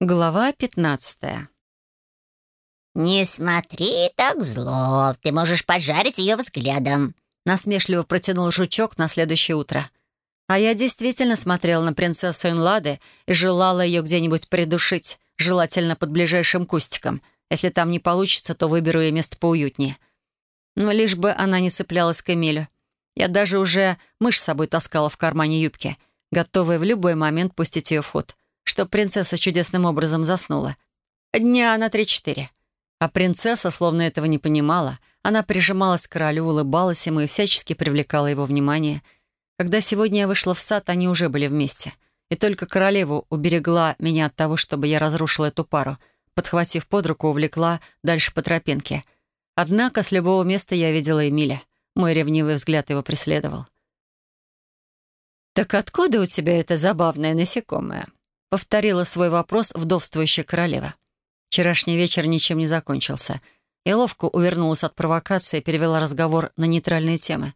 Глава пятнадцатая. «Не смотри так зло, ты можешь пожарить ее взглядом», насмешливо протянул жучок на следующее утро. А я действительно смотрела на принцессу Инлады и желала ее где-нибудь придушить, желательно под ближайшим кустиком. Если там не получится, то выберу ей место поуютнее. Но лишь бы она не цеплялась к Эмилю. Я даже уже мышь с собой таскала в кармане юбки, готовая в любой момент пустить ее в ход что принцесса чудесным образом заснула. Дня на три-четыре. А принцесса, словно этого не понимала, она прижималась к королю, улыбалась ему и всячески привлекала его внимание. Когда сегодня я вышла в сад, они уже были вместе. И только королеву уберегла меня от того, чтобы я разрушила эту пару, подхватив под руку, увлекла дальше по тропинке. Однако с любого места я видела Эмиля. Мой ревнивый взгляд его преследовал. «Так откуда у тебя это забавное насекомое?» — повторила свой вопрос вдовствующая королева. Вчерашний вечер ничем не закончился. И ловко увернулась от провокации и перевела разговор на нейтральные темы.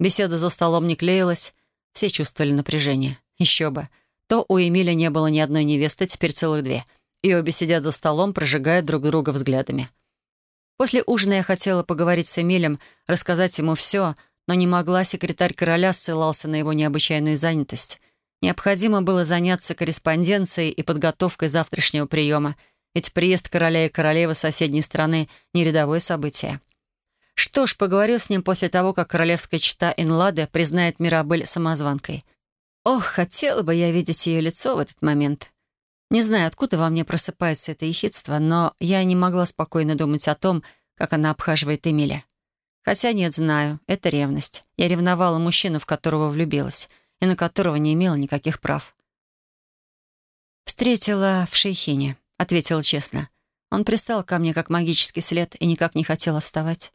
Беседа за столом не клеилась, все чувствовали напряжение. Еще бы. То у Эмиля не было ни одной невесты, теперь целых две. И обе сидят за столом, прожигая друг друга взглядами. После ужина я хотела поговорить с Эмилем, рассказать ему все, но не могла, секретарь короля ссылался на его необычайную занятость. Необходимо было заняться корреспонденцией и подготовкой завтрашнего приема, ведь приезд короля и королевы соседней страны — не рядовое событие. Что ж, поговорю с ним после того, как королевская чита Инлады признает Мирабель самозванкой. Ох, хотела бы я видеть ее лицо в этот момент. Не знаю, откуда во мне просыпается это ехидство, но я не могла спокойно думать о том, как она обхаживает Эмиля. Хотя нет, знаю, это ревность. Я ревновала мужчину, в которого влюбилась и на которого не имела никаких прав. «Встретила в Шейхине», — ответила честно. Он пристал ко мне как магический след и никак не хотел оставать.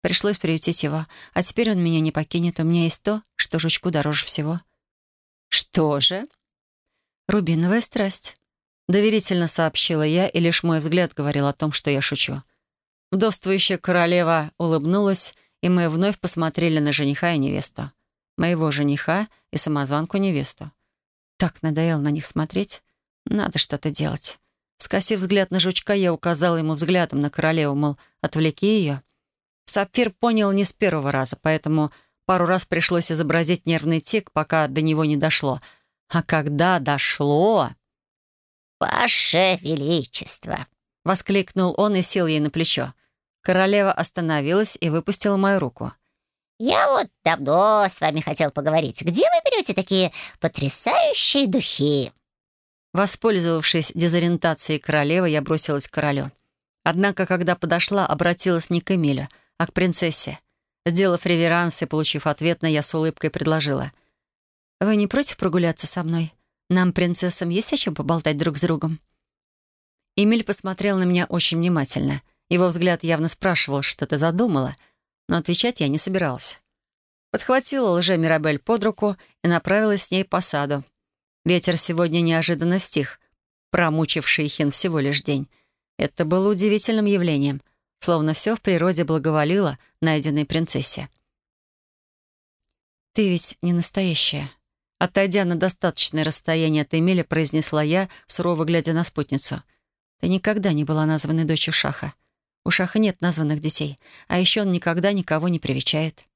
Пришлось приютить его, а теперь он меня не покинет. У меня есть то, что жучку дороже всего. «Что же?» «Рубиновая страсть», — доверительно сообщила я, и лишь мой взгляд говорил о том, что я шучу. Вдовствующая королева улыбнулась, и мы вновь посмотрели на жениха и невесту моего жениха и самозванку-невесту. Так надоело на них смотреть. Надо что-то делать. Скосив взгляд на жучка, я указала ему взглядом на королеву, мол, отвлеки ее. Сапфир понял не с первого раза, поэтому пару раз пришлось изобразить нервный тик, пока до него не дошло. А когда дошло... «Ваше Величество!» — воскликнул он и сел ей на плечо. Королева остановилась и выпустила мою руку. «Я вот давно с вами хотел поговорить. Где вы берете такие потрясающие духи?» Воспользовавшись дезориентацией королевы, я бросилась к королю. Однако, когда подошла, обратилась не к Эмилю, а к принцессе. Сделав реверанс и получив ответ на я с улыбкой предложила. «Вы не против прогуляться со мной? Нам, принцессам, есть о чем поболтать друг с другом?» Эмиль посмотрел на меня очень внимательно. Его взгляд явно спрашивал, что ты задумала — но отвечать я не собиралась. Подхватила лже Мирабель под руку и направилась с ней по саду. Ветер сегодня неожиданно стих, промучивший Хин всего лишь день. Это было удивительным явлением, словно все в природе благоволило найденной принцессе. «Ты ведь не настоящая», Отойдя на достаточное расстояние от Эмиля, произнесла я, сурово глядя на спутницу. «Ты никогда не была названной дочерью Шаха. У Шаха нет названных детей, а еще он никогда никого не привечает.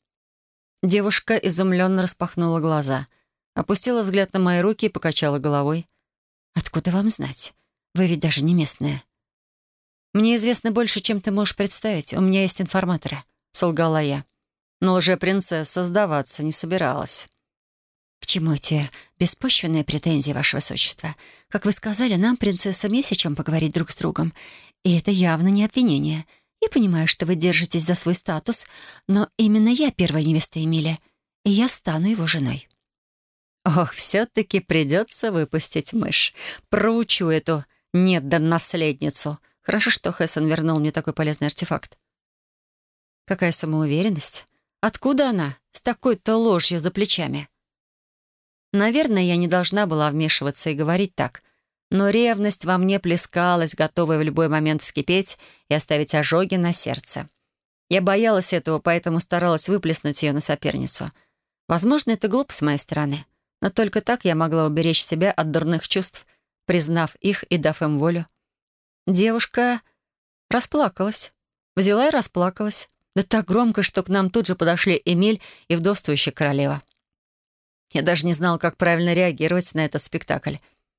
Девушка изумленно распахнула глаза, опустила взгляд на мои руки и покачала головой. «Откуда вам знать? Вы ведь даже не местная». «Мне известно больше, чем ты можешь представить. У меня есть информаторы», — солгала я. Но лже-принцесса сдаваться не собиралась. «К чему эти беспочвенные претензии, Ваше Высочество? Как вы сказали, нам, принцессам, есть о чем поговорить друг с другом. И это явно не обвинение. Я понимаю, что вы держитесь за свой статус, но именно я первая невеста Эмиля, и я стану его женой». «Ох, все-таки придется выпустить мышь. Проучу эту недонаследницу. Хорошо, что Хессон вернул мне такой полезный артефакт». «Какая самоуверенность? Откуда она с такой-то ложью за плечами?» Наверное, я не должна была вмешиваться и говорить так — но ревность во мне плескалась, готовая в любой момент вскипеть и оставить ожоги на сердце. Я боялась этого, поэтому старалась выплеснуть ее на соперницу. Возможно, это глупо с моей стороны, но только так я могла уберечь себя от дурных чувств, признав их и дав им волю. Девушка расплакалась. Взяла и расплакалась. Да так громко, что к нам тут же подошли Эмиль и вдовствующая королева. Я даже не знал, как правильно реагировать на этот спектакль,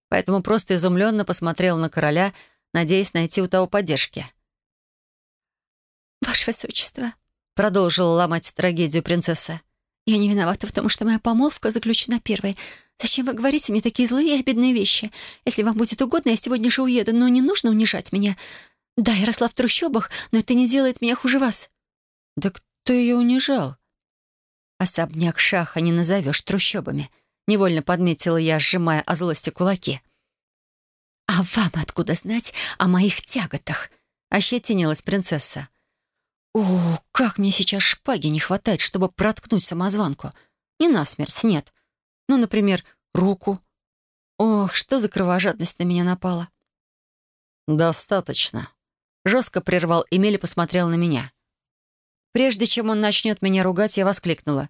поэтому просто изумленно посмотрел на короля, надеясь найти у того поддержки. «Ваше Высочество», — продолжила ломать трагедию принцесса, «я не виновата в том, что моя помолвка заключена первой. Зачем вы говорите мне такие злые и обидные вещи? Если вам будет угодно, я сегодня же уеду, но не нужно унижать меня. Да, я росла в трущобах, но это не делает меня хуже вас». «Да кто ее унижал?» «Особняк Шаха не назовешь трущобами», — невольно подметила я, сжимая о злости кулаки. «А вам откуда знать о моих тяготах?» — ощетинилась принцесса. «О, как мне сейчас шпаги не хватает, чтобы проткнуть самозванку. Не насмерть, нет. Ну, например, руку. Ох, что за кровожадность на меня напала». «Достаточно», — жестко прервал Эмиль и посмотрел на меня. Прежде чем он начнет меня ругать, я воскликнула.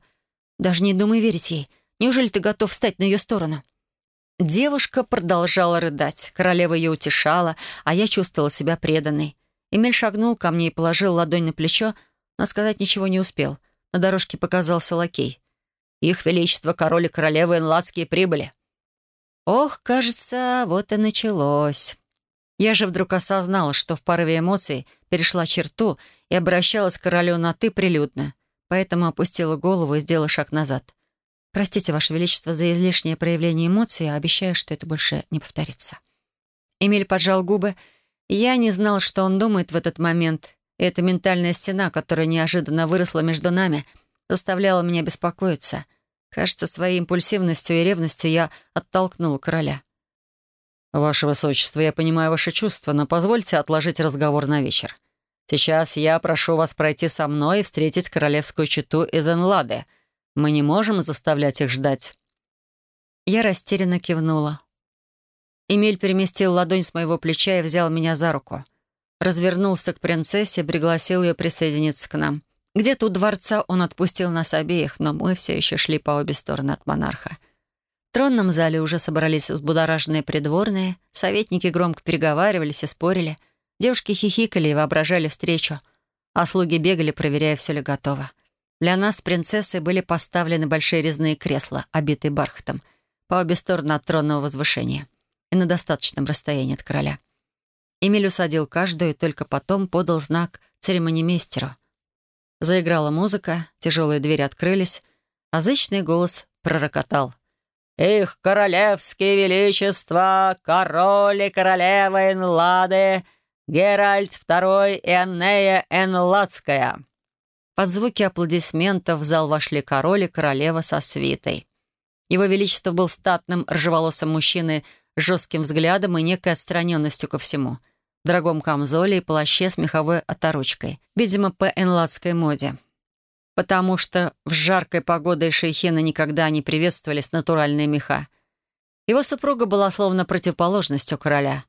«Даже не думай верить ей. Неужели ты готов встать на ее сторону?» Девушка продолжала рыдать. Королева ее утешала, а я чувствовала себя преданной. Эмиль шагнул ко мне и положил ладонь на плечо, но сказать ничего не успел. На дорожке показался лакей. «Их Величество, король и королева Энладские прибыли». Ох, кажется, вот и началось. Я же вдруг осознала, что в порыве эмоций перешла черту и обращалась к королю на «ты» прилюдно, поэтому опустила голову и сделала шаг назад. «Простите, Ваше Величество, за излишнее проявление эмоций, а обещаю, что это больше не повторится». Эмиль поджал губы, я не знал, что он думает в этот момент. Эта ментальная стена, которая неожиданно выросла между нами, заставляла меня беспокоиться. Кажется, своей импульсивностью и ревностью я оттолкнула короля. «Ваше Высочество, я понимаю ваши чувства, но позвольте отложить разговор на вечер. Сейчас я прошу вас пройти со мной и встретить королевскую чету из Энлады. Мы не можем заставлять их ждать». Я растерянно кивнула. Эмиль переместил ладонь с моего плеча и взял меня за руку. Развернулся к принцессе, пригласил ее присоединиться к нам. Где-то у дворца он отпустил нас обеих, но мы все еще шли по обе стороны от монарха. В тронном зале уже собрались взбудораженные придворные, советники громко переговаривались и спорили, девушки хихикали и воображали встречу, а слуги бегали, проверяя, все ли готово. Для нас, принцессы, были поставлены большие резные кресла, обитые бархатом, по обе стороны от тронного возвышения и на достаточном расстоянии от короля. Эмиль усадил каждую и только потом подал знак церемонимейстеру. Заиграла музыка, тяжелые двери открылись, а голос пророкотал — их королевские величества, король и королева Энлады, Геральт II и Аннея Энладская». Под звуки аплодисментов в зал вошли король и королева со свитой. Его Величество был статным, ржеволосым мужчиной с жестким взглядом и некой отстраненностью ко всему. В дорогом камзоле и плаще с меховой оторочкой. Видимо, по энладской моде потому что в жаркой погодой шейхина никогда не приветствовались натуральные меха. Его супруга была словно противоположностью короля.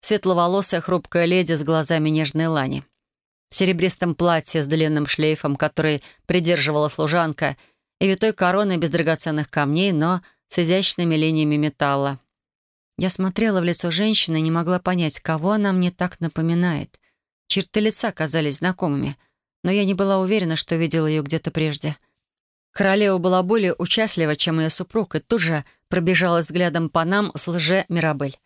Светловолосая хрупкая леди с глазами нежной лани. В серебристом платье с длинным шлейфом, который придерживала служанка, и витой короной без драгоценных камней, но с изящными линиями металла. Я смотрела в лицо женщины и не могла понять, кого она мне так напоминает. Черты лица казались знакомыми — но я не была уверена, что видела ее где-то прежде. Королева была более участлива, чем ее супруг, и тут же пробежала взглядом по нам с лже Мирабель.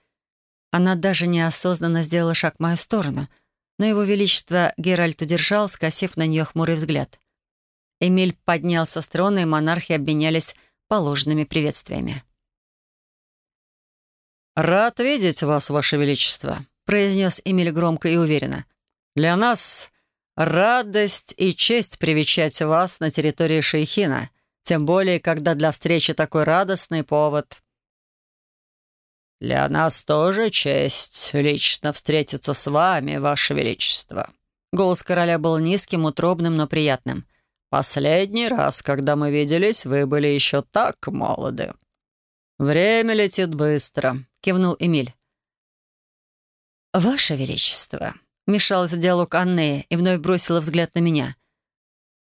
Она даже неосознанно сделала шаг в мою сторону, но его величество Геральт удержал, скосив на нее хмурый взгляд. Эмиль поднялся с трона, и монархи обменялись положенными приветствиями. «Рад видеть вас, ваше величество», — произнес Эмиль громко и уверенно. «Для нас Радость и честь привечать вас на территории Шейхина, тем более, когда для встречи такой радостный повод. «Для нас тоже честь лично встретиться с вами, Ваше Величество». Голос короля был низким, утробным, но приятным. «Последний раз, когда мы виделись, вы были еще так молоды». «Время летит быстро», — кивнул Эмиль. «Ваше Величество», Вмешалась в диалог Аннея и вновь бросила взгляд на меня.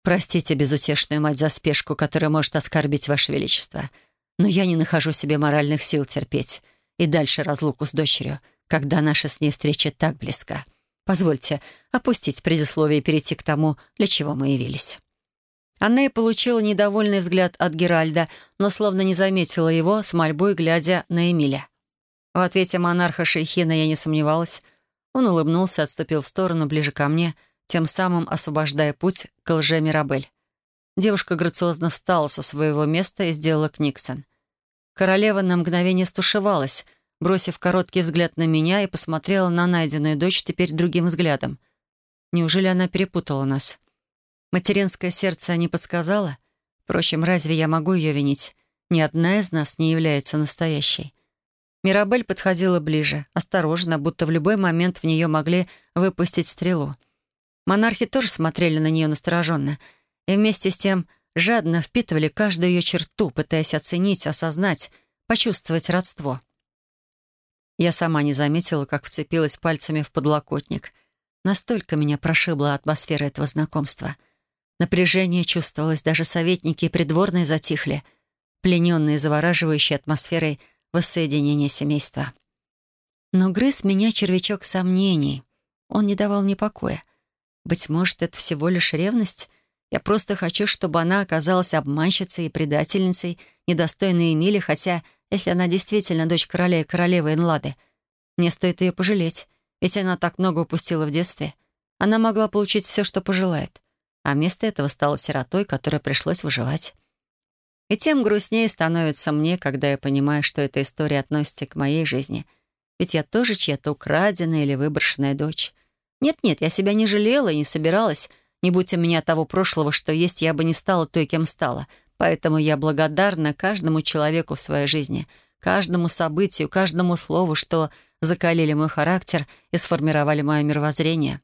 «Простите безутешную мать за спешку, которая может оскорбить Ваше Величество, но я не нахожу себе моральных сил терпеть. и дальше разлуку с дочерью, когда наша с ней встреча так близка. Позвольте опустить предисловие и перейти к тому, для чего мы явились». Аннея получила недовольный взгляд от Геральда, но словно не заметила его, с мольбой глядя на Эмиля. В ответе монарха Шейхина я не сомневалась. Он улыбнулся, отступил в сторону, ближе ко мне, тем самым освобождая путь к лже Мирабель. Девушка грациозно встала со своего места и сделала книксон. Королева на мгновение стушевалась, бросив короткий взгляд на меня и посмотрела на найденную дочь теперь другим взглядом. Неужели она перепутала нас? Материнское сердце не подсказало? Впрочем, разве я могу ее винить? Ни одна из нас не является настоящей. Мирабель подходила ближе, осторожно, будто в любой момент в нее могли выпустить стрелу. Монархи тоже смотрели на нее настороженно и вместе с тем жадно впитывали каждую ее черту, пытаясь оценить, осознать, почувствовать родство. Я сама не заметила, как вцепилась пальцами в подлокотник. Настолько меня прошибла атмосфера этого знакомства — Напряжение чувствовалось, даже советники и придворные затихли, плененные завораживающей атмосферой воссоединения семейства. Но грыз меня червячок сомнений. Он не давал мне покоя. Быть может, это всего лишь ревность? Я просто хочу, чтобы она оказалась обманщицей и предательницей, недостойной Эмили, хотя, если она действительно дочь короля и королевы Энлады, мне стоит ее пожалеть, ведь она так много упустила в детстве. Она могла получить все, что пожелает а вместо этого стала сиротой, которой пришлось выживать. И тем грустнее становится мне, когда я понимаю, что эта история относится к моей жизни. Ведь я тоже чья-то украденная или выброшенная дочь. Нет-нет, я себя не жалела и не собиралась. Не будь у меня того прошлого, что есть, я бы не стала той, кем стала. Поэтому я благодарна каждому человеку в своей жизни, каждому событию, каждому слову, что закалили мой характер и сформировали мое мировоззрение.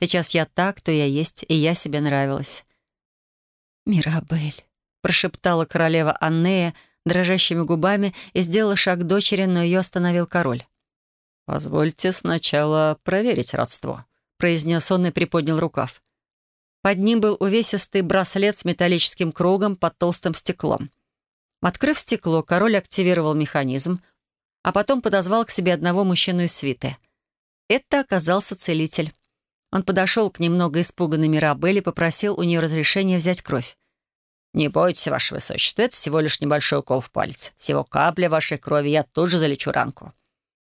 Сейчас я так, кто я есть, и я себе нравилась. «Мирабель», — прошептала королева Аннея дрожащими губами и сделала шаг дочери, но ее остановил король. «Позвольте сначала проверить родство», — произнес он и приподнял рукав. Под ним был увесистый браслет с металлическим кругом под толстым стеклом. Открыв стекло, король активировал механизм, а потом подозвал к себе одного мужчину из свиты. Это оказался целитель. Он подошел к немного испуганной Мирабель и попросил у нее разрешения взять кровь. «Не бойтесь, Ваше Высочество, это всего лишь небольшой укол в палец. Всего капля вашей крови, я тут же залечу ранку».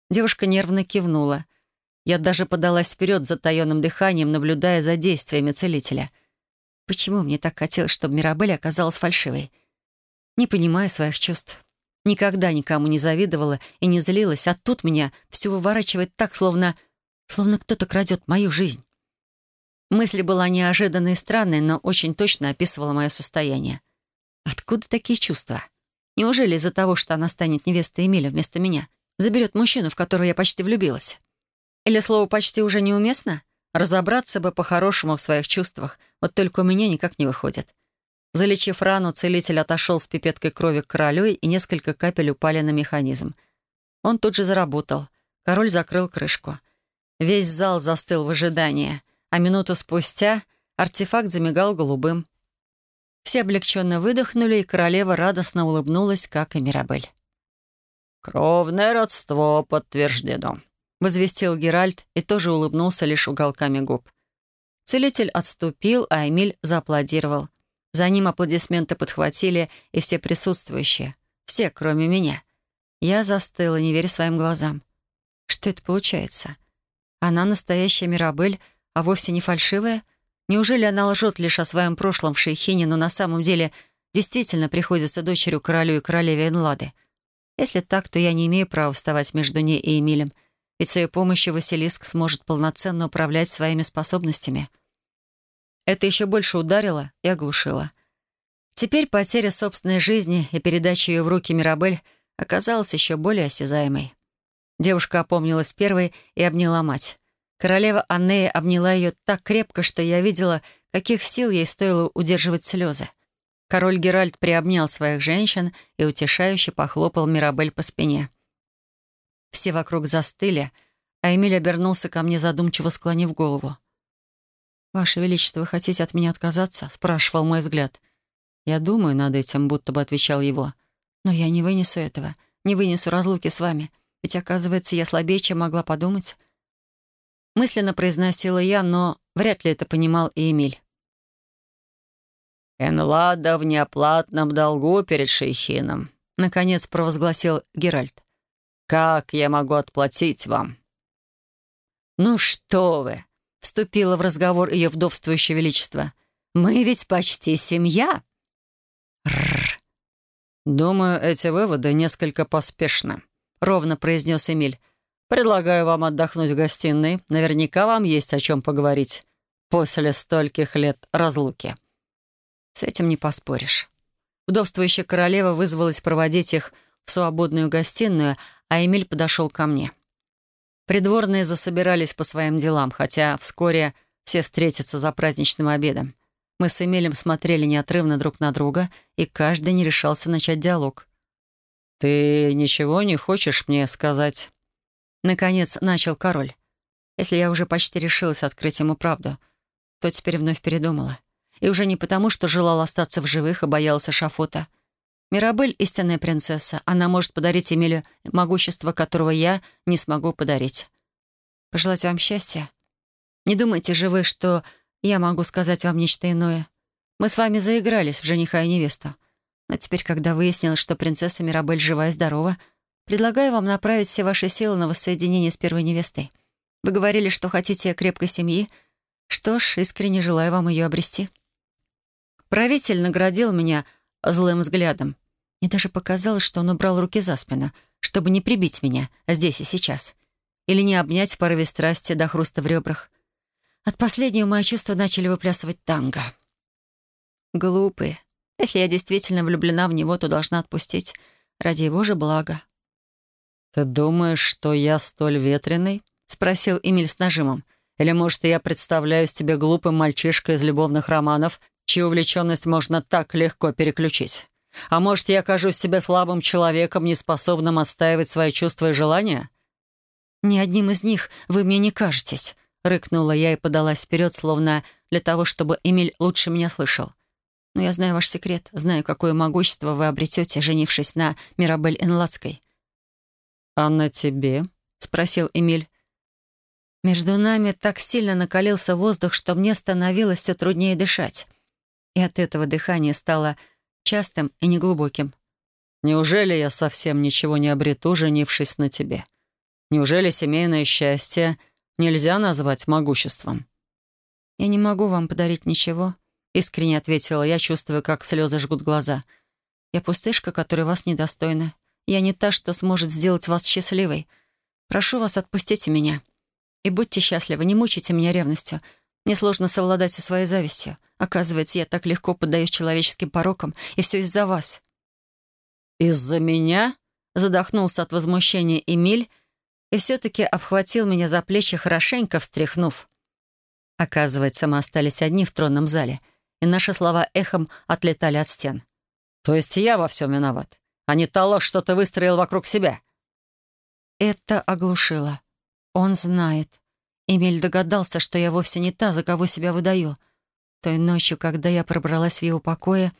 Девушка нервно кивнула. Я даже подалась вперед с затаенным дыханием, наблюдая за действиями целителя. Почему мне так хотелось, чтобы Мирабель оказалась фальшивой? Не понимая своих чувств. Никогда никому не завидовала и не злилась, а тут меня все выворачивает так, словно... словно кто-то крадет мою жизнь. Мысль была неожиданной и странной, но очень точно описывала мое состояние. Откуда такие чувства? Неужели из-за того, что она станет невестой Эмиля вместо меня, заберет мужчину, в которого я почти влюбилась? Или слово «почти» уже неуместно? Разобраться бы по-хорошему в своих чувствах, вот только у меня никак не выходит. Залечив рану, целитель отошел с пипеткой крови к королю, и несколько капель упали на механизм. Он тут же заработал. Король закрыл крышку. Весь зал застыл в ожидании а минуту спустя артефакт замигал голубым. Все облегченно выдохнули, и королева радостно улыбнулась, как и Мирабель. «Кровное родство подтверждено», — возвестил Геральт и тоже улыбнулся лишь уголками губ. Целитель отступил, а Эмиль зааплодировал. За ним аплодисменты подхватили и все присутствующие. Все, кроме меня. Я застыла, не веря своим глазам. Что это получается? Она настоящая Мирабель, а вовсе не фальшивая? Неужели она лжет лишь о своем прошлом в Шейхине, но на самом деле действительно приходится дочерью королю и королеве Энлады? Если так, то я не имею права вставать между ней и Эмилем, ведь с ее помощью Василиск сможет полноценно управлять своими способностями. Это еще больше ударило и оглушило. Теперь потеря собственной жизни и передача ее в руки Мирабель оказалась еще более осязаемой. Девушка опомнилась первой и обняла мать. Королева Аннея обняла ее так крепко, что я видела, каких сил ей стоило удерживать слезы. Король Геральт приобнял своих женщин и утешающе похлопал Мирабель по спине. Все вокруг застыли, а Эмиль обернулся ко мне, задумчиво склонив голову. «Ваше Величество, вы хотите от меня отказаться?» — спрашивал мой взгляд. «Я думаю над этим», — будто бы отвечал его. «Но я не вынесу этого, не вынесу разлуки с вами. Ведь, оказывается, я слабее, чем могла подумать. Мысленно произносила я, но вряд ли это понимал и Эмиль. «Энлада в неоплатном долгу перед шейхином», — наконец провозгласил Геральт. «Как я могу отплатить вам?» «Ну что вы!» — вступила в разговор ее вдовствующее величество. «Мы ведь почти семья!» «Думаю, эти выводы несколько поспешны», — ровно произнес Эмиль. «Предлагаю вам отдохнуть в гостиной. Наверняка вам есть о чем поговорить после стольких лет разлуки». С этим не поспоришь. Вдовствующая королева вызвалась проводить их в свободную гостиную, а Эмиль подошел ко мне. Придворные засобирались по своим делам, хотя вскоре все встретятся за праздничным обедом. Мы с Эмилем смотрели неотрывно друг на друга, и каждый не решался начать диалог. «Ты ничего не хочешь мне сказать?» Наконец начал король. Если я уже почти решилась открыть ему правду, то теперь вновь передумала. И уже не потому, что желала остаться в живых и боялась шафота. Мирабель — истинная принцесса. Она может подарить Эмилю могущество, которого я не смогу подарить. Пожелать вам счастья. Не думайте же вы, что я могу сказать вам нечто иное. Мы с вами заигрались в жениха и невесту. Но теперь, когда выяснилось, что принцесса Мирабель жива и здорова, предлагаю вам направить все ваши силы на воссоединение с первой невестой. Вы говорили, что хотите крепкой семьи. Что ж, искренне желаю вам ее обрести. Правитель наградил меня злым взглядом. Мне даже показалось, что он убрал руки за спину, чтобы не прибить меня здесь и сейчас. Или не обнять в порыве страсти до хруста в ребрах. От последнего мои чувства начали выплясывать танго. Глупые. Если я действительно влюблена в него, то должна отпустить. Ради его же блага. «Ты думаешь, что я столь ветреный?» — спросил Эмиль с нажимом. «Или, может, я представляюсь тебе глупым мальчишкой из любовных романов, чью увлеченность можно так легко переключить. А может, я окажусь тебе слабым человеком, неспособным отстаивать свои чувства и желания?» «Ни одним из них вы мне не кажетесь», — рыкнула я и подалась вперед, словно для того, чтобы Эмиль лучше меня слышал. «Но я знаю ваш секрет, знаю, какое могущество вы обретете, женившись на Мирабель Энлацкой». «А на тебе?» — спросил Эмиль. Между нами так сильно накалился воздух, что мне становилось все труднее дышать и от этого дыхание стало частым и неглубоким. «Неужели я совсем ничего не обрету, женившись на тебе? Неужели семейное счастье нельзя назвать могуществом?» «Я не могу вам подарить ничего», — искренне ответила я, чувствуя, как слезы жгут глаза. «Я пустышка, которая вас недостойна. Я не та, что сможет сделать вас счастливой. Прошу вас, отпустите меня. И будьте счастливы, не мучайте меня ревностью. Мне сложно совладать со своей завистью. Оказывается, я так легко поддаюсь человеческим порокам, и все из-за вас». «Из-за меня?» — задохнулся от возмущения Эмиль и все-таки обхватил меня за плечи, хорошенько встряхнув. Оказывается, мы остались одни в тронном зале, и наши слова эхом отлетали от стен. «То есть я во всем виноват, а не ложь, что ты выстроил вокруг себя?» Это оглушило. Он знает. Эмиль догадался, что я вовсе не та, за кого себя выдаю — той ночью, когда я пробралась в его покое,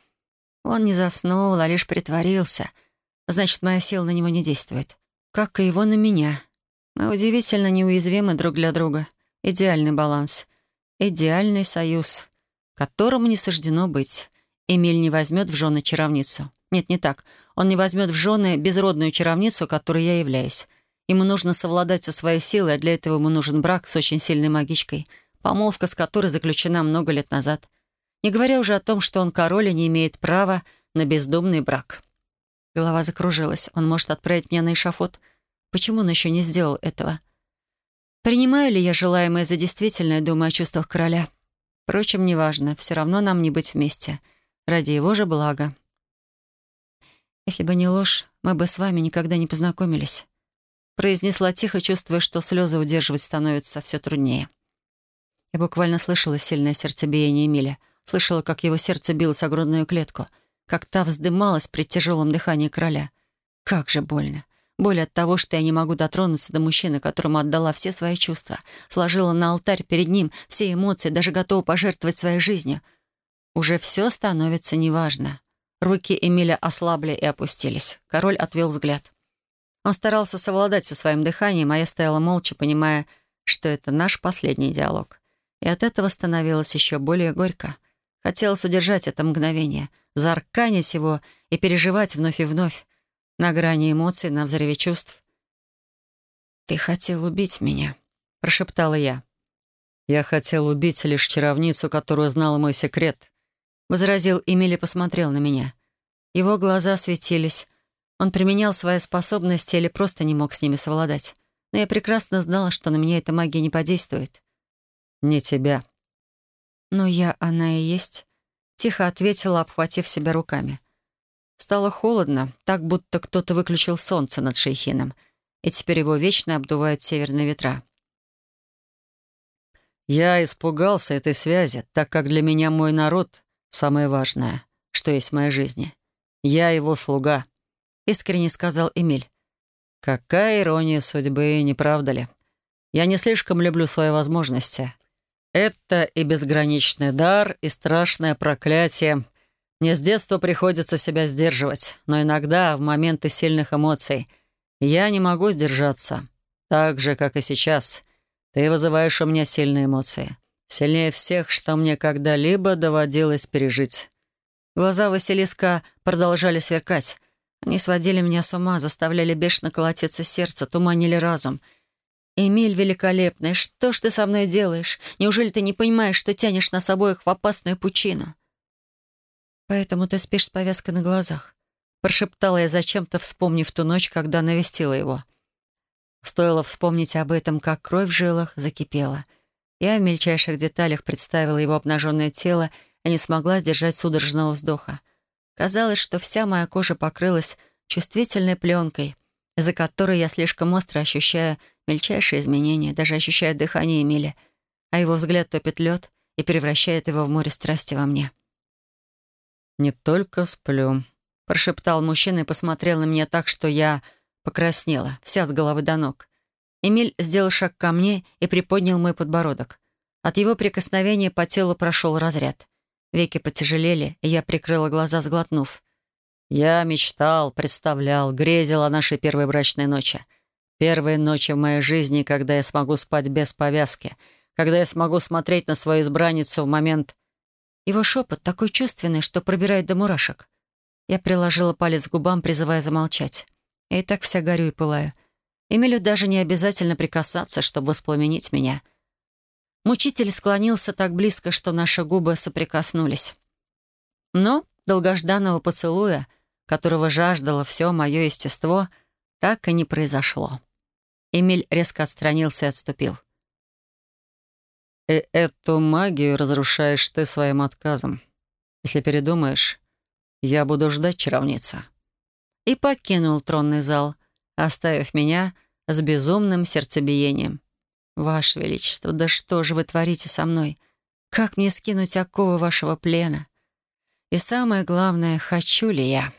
он не заснул, а лишь притворился. Значит, моя сила на него не действует. Как и его на меня. Мы удивительно неуязвимы друг для друга. Идеальный баланс. Идеальный союз, которому не суждено быть. Эмиль не возьмет в жены чаровницу. Нет, не так. Он не возьмет в жены безродную чаровницу, которой я являюсь. Ему нужно совладать со своей силой, а для этого ему нужен брак с очень сильной магичкой — помолвка с которой заключена много лет назад. Не говоря уже о том, что он король и не имеет права на бездумный брак. Голова закружилась. Он может отправить меня на эшафот. Почему он еще не сделал этого? Принимаю ли я желаемое за действительное, думаю о чувствах короля? Впрочем, неважно. Все равно нам не быть вместе. Ради его же блага. Если бы не ложь, мы бы с вами никогда не познакомились. Произнесла тихо, чувствуя, что слезы удерживать становится все труднее. Я буквально слышала сильное сердцебиение Эмиля, слышала, как его сердце билось грудную клетку, как та вздымалась при тяжелом дыхании короля. Как же больно. Боль от того, что я не могу дотронуться до мужчины, которому отдала все свои чувства, сложила на алтарь перед ним все эмоции, даже готова пожертвовать своей жизнью. Уже все становится неважно. Руки Эмиля ослабли и опустились. Король отвел взгляд. Он старался совладать со своим дыханием, а я стояла молча, понимая, что это наш последний диалог. И от этого становилось еще более горько. Хотелось удержать это мгновение, заарканить его и переживать вновь и вновь, на грани эмоций, на взрыве чувств. «Ты хотел убить меня», — прошептала я. «Я хотел убить лишь чаровницу, которую знала мой секрет», — возразил Эмиль и посмотрел на меня. Его глаза светились. Он применял свои способности или просто не мог с ними совладать. Но я прекрасно знала, что на меня эта магия не подействует. «Не тебя». «Но я она и есть», — тихо ответила, обхватив себя руками. Стало холодно, так будто кто-то выключил солнце над Шейхином, и теперь его вечно обдувают северные ветра. «Я испугался этой связи, так как для меня мой народ — самое важное, что есть в моей жизни. Я его слуга», — искренне сказал Эмиль. «Какая ирония судьбы, не правда ли? Я не слишком люблю свои возможности. Это и безграничный дар, и страшное проклятие. Мне с детства приходится себя сдерживать, но иногда, в моменты сильных эмоций, я не могу сдержаться. Так же, как и сейчас. Ты вызываешь у меня сильные эмоции. Сильнее всех, что мне когда-либо доводилось пережить. Глаза Василиска продолжали сверкать. Они сводили меня с ума, заставляли бешено колотиться сердце, туманили разум — «Эмиль великолепный, что ж ты со мной делаешь? Неужели ты не понимаешь, что тянешь нас обоих в опасную пучину?» «Поэтому ты спишь с повязкой на глазах», — прошептала я зачем-то, вспомнив ту ночь, когда навестила его. Стоило вспомнить об этом, как кровь в жилах закипела. Я в мельчайших деталях представила его обнаженное тело и не смогла сдержать судорожного вздоха. Казалось, что вся моя кожа покрылась чувствительной пленкой, из-за которой я слишком остро ощущаю Мельчайшие изменения, даже ощущая дыхание Эмиля, а его взгляд топит лед и превращает его в море страсти во мне. «Не только сплю», — прошептал мужчина и посмотрел на меня так, что я покраснела, вся с головы до ног. Эмиль сделал шаг ко мне и приподнял мой подбородок. От его прикосновения по телу прошел разряд. Веки потяжелели, и я прикрыла глаза, сглотнув. Я мечтал, представлял, грезил о нашей первой брачной ночи — Первые ночи в моей жизни, когда я смогу спать без повязки, когда я смогу смотреть на свою избранницу в момент... Его шепот такой чувственный, что пробирает до мурашек. Я приложила палец к губам, призывая замолчать. Я и так вся горю и пылаю. Эмилю даже не обязательно прикасаться, чтобы воспламенить меня. Мучитель склонился так близко, что наши губы соприкоснулись. Но долгожданного поцелуя, которого жаждало все мое естество, так и не произошло. Эмиль резко отстранился и отступил. «И эту магию разрушаешь ты своим отказом. Если передумаешь, я буду ждать чаровница». И покинул тронный зал, оставив меня с безумным сердцебиением. «Ваше Величество, да что же вы творите со мной? Как мне скинуть оковы вашего плена? И самое главное, хочу ли я?»